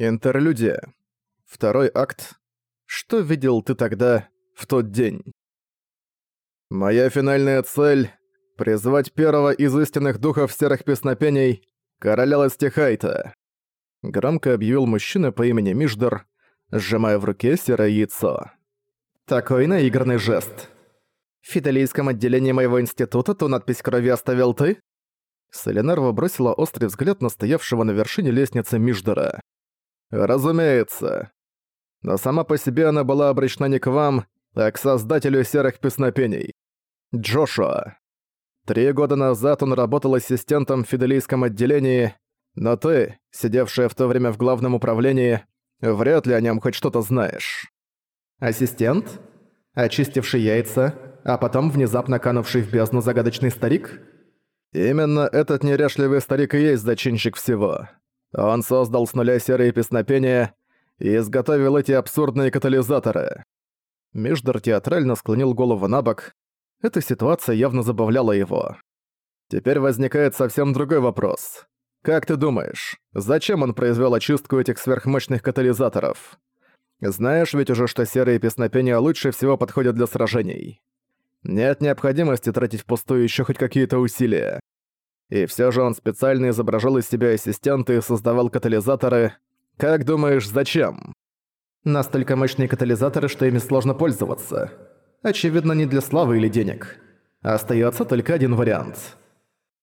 Интерлюдия. Второй акт. Что видел ты тогда, в тот день? Моя финальная цель — призвать первого из истинных духов серых песнопений, короля Ластихайта. Громко объявил мужчина по имени Миждер, сжимая в руке серое яйцо. Такой наигранный жест. В фидалийском отделении моего института ту надпись крови оставил ты? Соленарва бросила острый взгляд на стоявшего на вершине лестницы Миждера. «Разумеется. Но сама по себе она была обречена не к вам, а к создателю серых песнопений. Джошуа. Три года назад он работал ассистентом в фиделийском отделении, но ты, сидевшая в то время в главном управлении, вряд ли о нем хоть что-то знаешь. Ассистент? Очистивший яйца, а потом внезапно канувший в бездну загадочный старик? Именно этот неряшливый старик и есть зачинщик всего. Он создал с нуля серые песнопения и изготовил эти абсурдные катализаторы. Междер театрально склонил голову на бок. Эта ситуация явно забавляла его. Теперь возникает совсем другой вопрос. Как ты думаешь, зачем он произвел очистку этих сверхмощных катализаторов? Знаешь ведь уже, что серые песнопения лучше всего подходят для сражений. Нет необходимости тратить впустую еще хоть какие-то усилия. И все же он специально изображал из себя ассистента и создавал катализаторы. Как думаешь, зачем? Настолько мощные катализаторы, что ими сложно пользоваться. Очевидно, не для славы или денег. Остается только один вариант.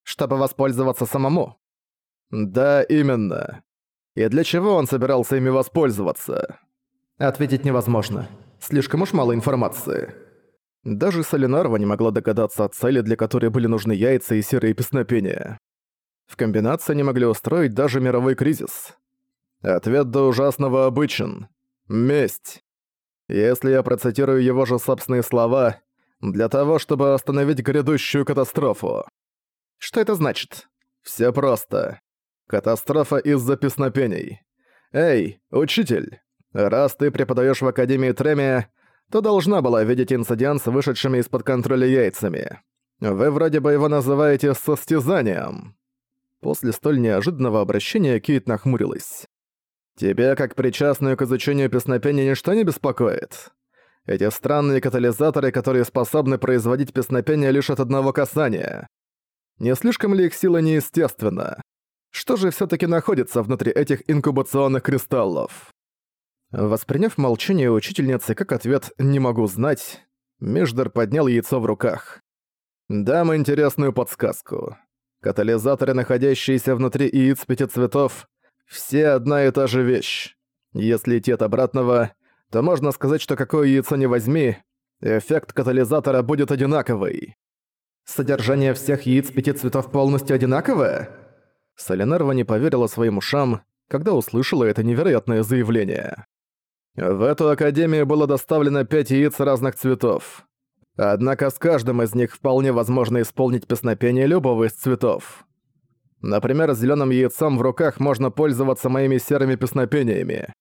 Чтобы воспользоваться самому. Да, именно. И для чего он собирался ими воспользоваться? Ответить невозможно. Слишком уж мало информации. Даже Солинарва не могла догадаться о цели, для которой были нужны яйца и серые песнопения. В комбинации они могли устроить даже мировой кризис. Ответ до ужасного обычен. Месть. Если я процитирую его же собственные слова, для того, чтобы остановить грядущую катастрофу. Что это значит? Все просто. Катастрофа из-за песнопений. Эй, учитель, раз ты преподаешь в Академии Тремия, то должна была видеть инцидент с вышедшими из-под контроля яйцами. Вы вроде бы его называете состязанием. После столь неожиданного обращения Кейт нахмурилась. Тебя, как причастную к изучению песнопения, ничто не беспокоит? Эти странные катализаторы, которые способны производить песнопение лишь от одного касания. Не слишком ли их сила неестественна? Что же все таки находится внутри этих инкубационных кристаллов? Восприняв молчание учительницы как ответ «не могу знать», Междер поднял яйцо в руках. «Дам интересную подсказку. Катализаторы, находящиеся внутри яиц пяти цветов, все одна и та же вещь. Если идти от обратного, то можно сказать, что какое яйцо не возьми, эффект катализатора будет одинаковый. Содержание всех яиц пяти цветов полностью одинаковое? Солинарва не поверила своим ушам, когда услышала это невероятное заявление. В эту академию было доставлено пять яиц разных цветов. Однако с каждым из них вполне возможно исполнить песнопение любого из цветов. Например, зеленым яйцом в руках можно пользоваться моими серыми песнопениями.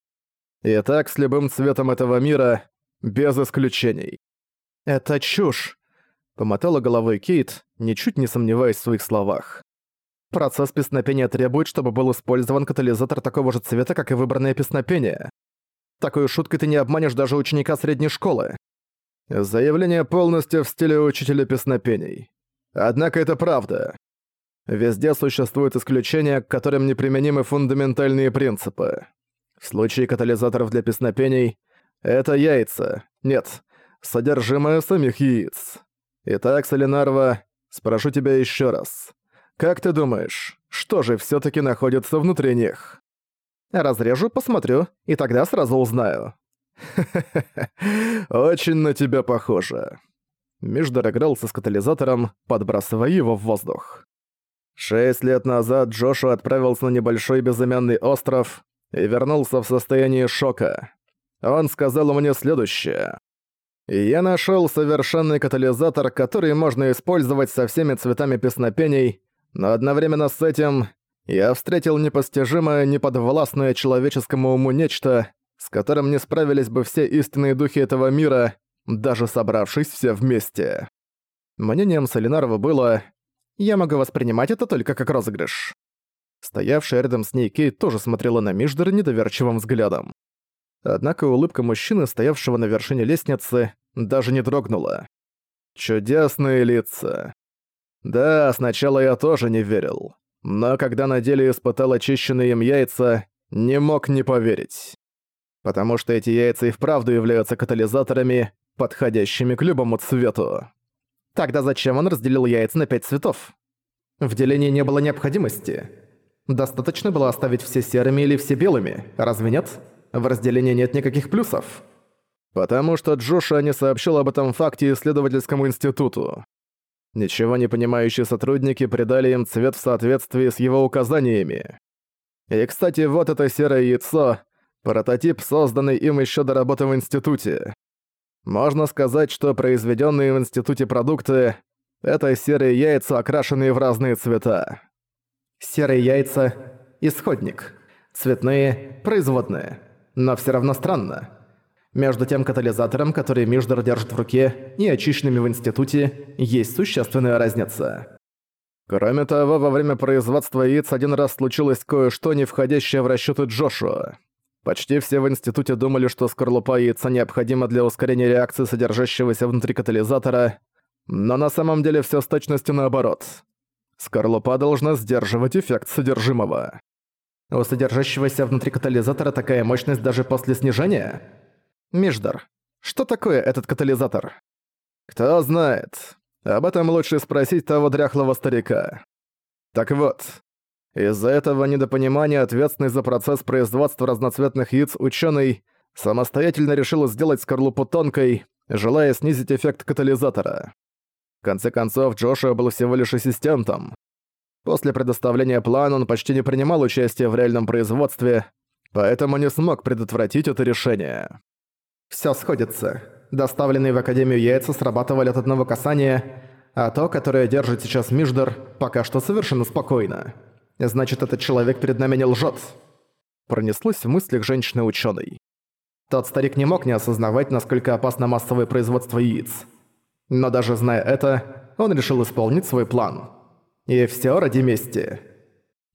И так с любым цветом этого мира, без исключений. «Это чушь», — помотала головой Кейт, ничуть не сомневаясь в своих словах. Процесс песнопения требует, чтобы был использован катализатор такого же цвета, как и выбранное песнопение. Такой шуткой ты не обманешь даже ученика средней школы. Заявление полностью в стиле учителя песнопений. Однако это правда. Везде существуют исключения, к которым неприменимы фундаментальные принципы. В случае катализаторов для песнопений — это яйца. Нет, содержимое самих яиц. Итак, Солинарва, спрошу тебя еще раз. Как ты думаешь, что же все таки находится внутри них? Разрежу, посмотрю, и тогда сразу узнаю. Очень на тебя похоже. Междер игрался с катализатором, подбрасывая его в воздух. Шесть лет назад Джошу отправился на небольшой безымянный остров и вернулся в состоянии шока. Он сказал мне следующее. «Я нашел совершенный катализатор, который можно использовать со всеми цветами песнопений, но одновременно с этим я встретил непостижимое, неподвластное человеческому уму нечто, с которым не справились бы все истинные духи этого мира, даже собравшись все вместе. Мнением Солинарова было «Я могу воспринимать это только как розыгрыш». Стоявшая рядом с ней Кейт тоже смотрела на Миждер недоверчивым взглядом. Однако улыбка мужчины, стоявшего на вершине лестницы, даже не дрогнула. Чудесные лица. Да, сначала я тоже не верил. Но когда на деле испытал очищенные им яйца, не мог не поверить. Потому что эти яйца и вправду являются катализаторами, подходящими к любому цвету. Тогда зачем он разделил яйца на пять цветов? В делении не было необходимости. Достаточно было оставить все серыми или все белыми, разве нет? В разделении нет никаких плюсов. Потому что Джоша не сообщил об этом факте исследовательскому институту. Ничего не понимающие сотрудники придали им цвет в соответствии с его указаниями. И, кстати, вот это серое яйцо — прототип, созданный им еще до работы в институте. Можно сказать, что произведенные в институте продукты — это серые яйца, окрашенные в разные цвета. Серые яйца — исходник. Цветные — производные. Но все равно странно. Между тем катализатором, который Миждер держит в руке, и очищенными в институте, есть существенная разница. Кроме того, во время производства яиц один раз случилось кое-что, не входящее в расчеты Джошуа. Почти все в институте думали, что скорлупа яйца необходима для ускорения реакции содержащегося внутри катализатора, но на самом деле все с точностью наоборот. Скорлупа должна сдерживать эффект содержимого. У содержащегося внутри катализатора такая мощность даже после снижения? Междар, что такое этот катализатор? Кто знает. Об этом лучше спросить того дряхлого старика. Так вот, из-за этого недопонимания ответственный за процесс производства разноцветных яиц ученый самостоятельно решил сделать скорлупу тонкой, желая снизить эффект катализатора. В конце концов, Джошуа был всего лишь ассистентом. После предоставления плана он почти не принимал участия в реальном производстве, поэтому не смог предотвратить это решение. Все сходится. Доставленные в Академию яйца срабатывали от одного касания, а то, которое держит сейчас Миждер, пока что совершенно спокойно. Значит, этот человек перед нами не лжет. Пронеслось в мыслях женщины ученой. Тот старик не мог не осознавать, насколько опасно массовое производство яиц. Но даже зная это, он решил исполнить свой план. И все ради мести.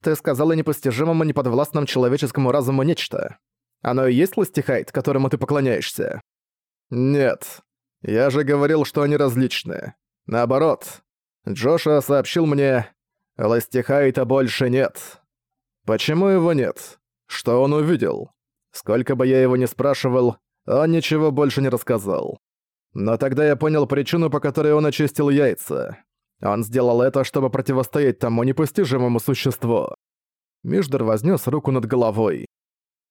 Ты сказала непостижимому неподвластному человеческому разуму нечто. Оно и есть Ластихайт, которому ты поклоняешься? Нет. Я же говорил, что они различны. Наоборот. Джоша сообщил мне, Ластихайта больше нет. Почему его нет? Что он увидел? Сколько бы я его ни спрашивал, он ничего больше не рассказал. Но тогда я понял причину, по которой он очистил яйца. Он сделал это, чтобы противостоять тому непостижимому существу. Миждер вознес руку над головой.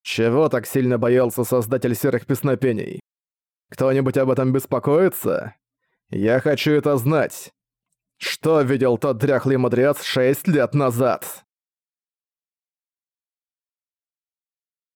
Чего так сильно боялся создатель серых песнопений? Кто-нибудь об этом беспокоится? Я хочу это знать. Что видел тот дряхлый мудрец шесть лет назад?